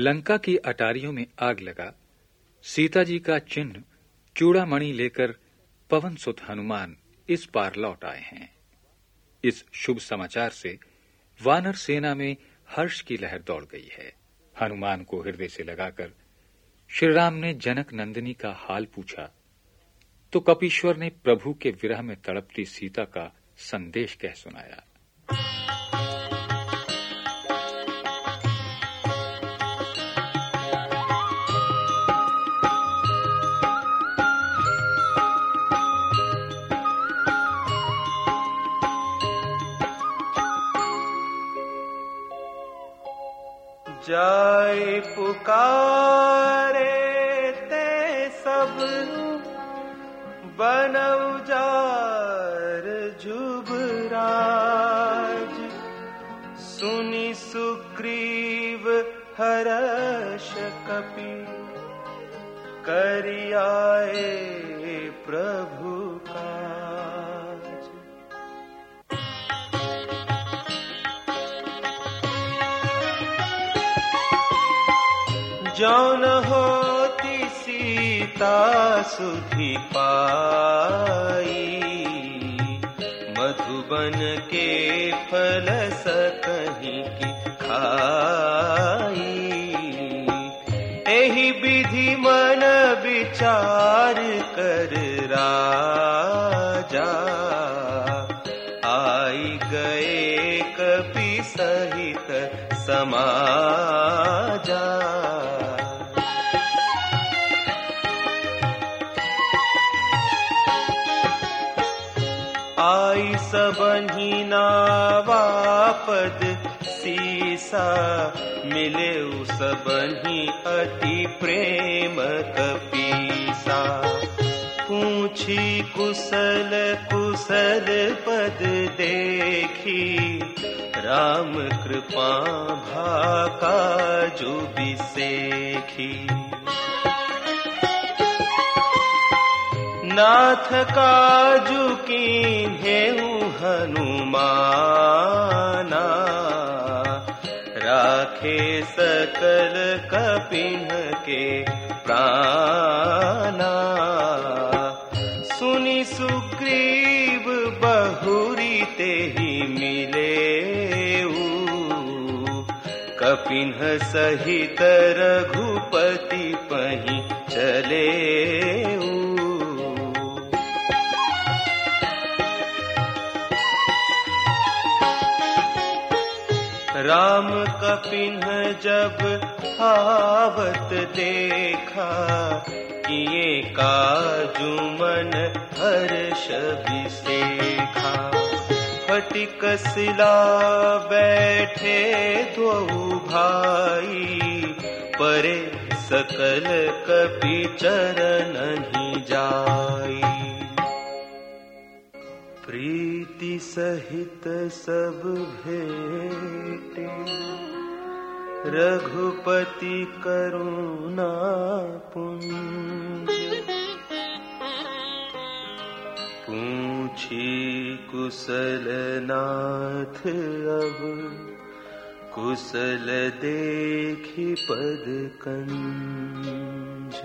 लंका की अटारियों में आग लगा। सीता जी का चिन्ह, चूड़ामणि लेकर पवन सुत हनुमान इस पार लौट आए हैं। इस शुभ समाचार से वानर सेना में हर्ष की लहर दौड़ गई है। हनुमान को हृदय से लगाकर श्री राम ने जनक नंदिनी का हाल पूछा तो कपीश्वर ने प्रभु के विरह में तड़पती सीता का संदेश कह सुनाया। जाय पुकारे ते सब बनौ जार जुबराज। सुनि सुग्रीव हरष कपि। करियाए प्रभु जौन होती सीता सुधि पाई। मधुबन के फल सकहीं की खाई। एही विधि मन विचार कर राजा। आई गए कपि सहित समाजा। आई सबही नावापद सीसा मिले सबही अति प्रेम कपीसा पूछी कुशल कुशल पद देखी, राम कृपा भाका जो बिसेखी नाथ की हेऊ हनुमाना। राखे सकल कपिन के प्राणा। सुनि सुग्रीव बहुरी ते ही मिले कपिन सहित रघुपति पही चले राम कपिन जब आवत देखा किए काजु मन हर्ष विसेखा फटिक सिला बैठे दो भाई, परे सकल कपि चरण नहीं जाई। प्रीति सहित सब भेटे रघुपति करुणा पुंज। पूछी कुशल नाथ अब कुशल देखी पद कंज।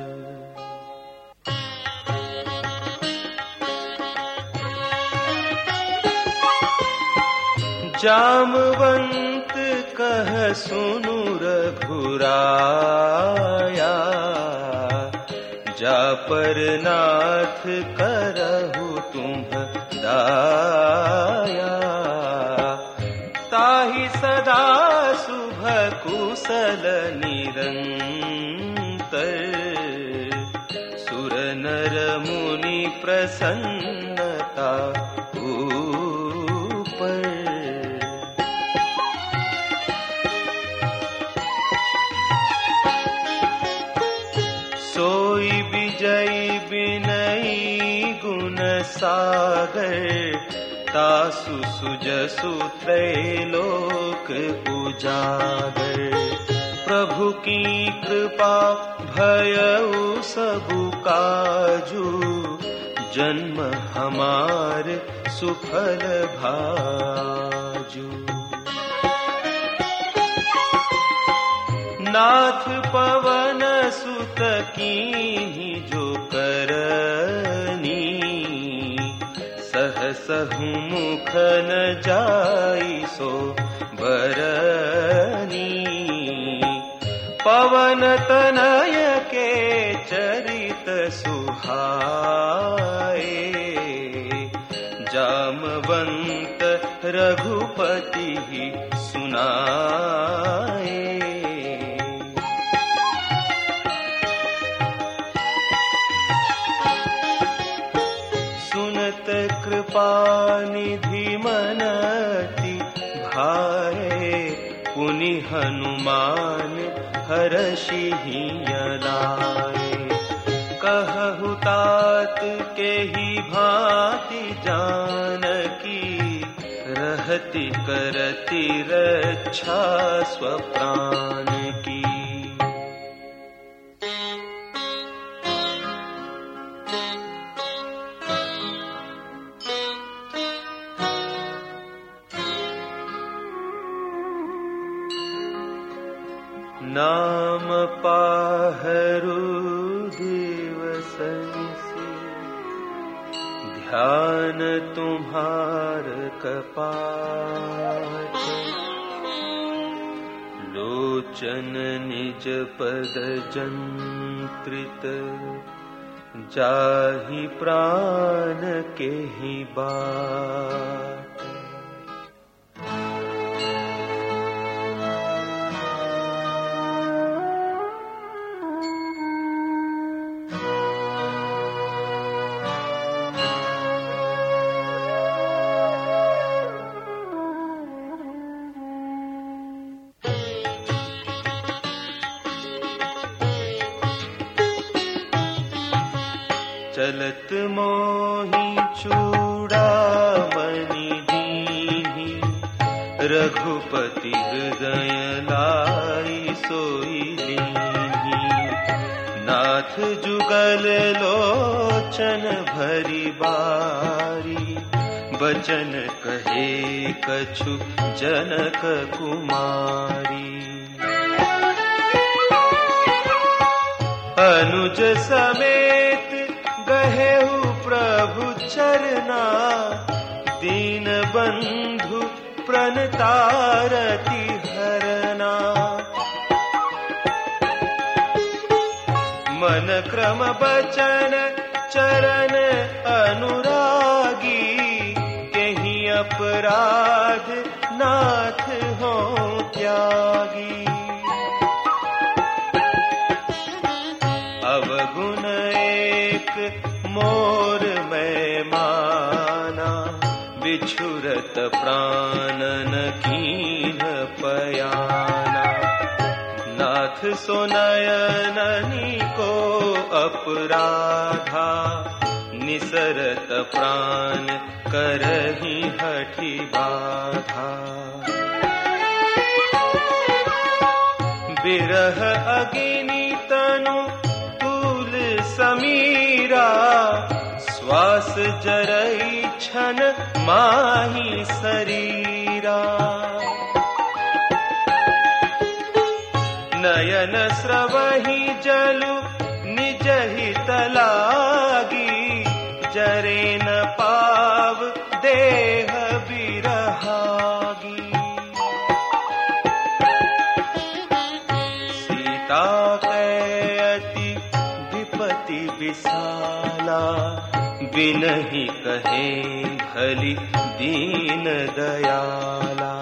जामवंत कह सुनु जा पर नाथ करहु तुम दाया। ताहि सदा शुभ कुशल निरंतर सुर नर मुनि प्रसन्नता सागर, तासु सुजसु त्रैलोक उजागर। प्रभु की कृपा भयउ सबु काजू। जन्म हमार सुफल भाजू। नाथ पवन सुत की न जाई सो बरनी पवन तनय के चरित सुहाए निधि मनति भाए, पुनि हनुमान हर्षिलाए कहु तात के ही भांति जानकी, रहती करती रक्षा स्वप्राण की। पाहरू दिवसन से ध्यान तुम्हार कपाट। लोचन निज पद जंत्रित जाहि प्राण के ही बाट चलत मोही चूड़ा मणि दीनी रघुपति हृदय सोई लीनी नाथ जुगल लोचन भरी बारी। बचन कहे कछु जनक कुमारी। अनुज समेत चरना दीन बंधु प्रणतारती हरना। मन क्रम बचन बिछुरत प्राणन कीन पयाना। नाथ सोनयननी को अपराधा निसरत प्राण करही हठी बाधा। बिरह अगिनी तनु तुल समीरा श्वास जरई माही शरीरा। नयन स्रवही जलु निज हित लागी। जरे न पाव देह बिरहागी। सीता कैति विपति विशाला कहे भली दीन दयाला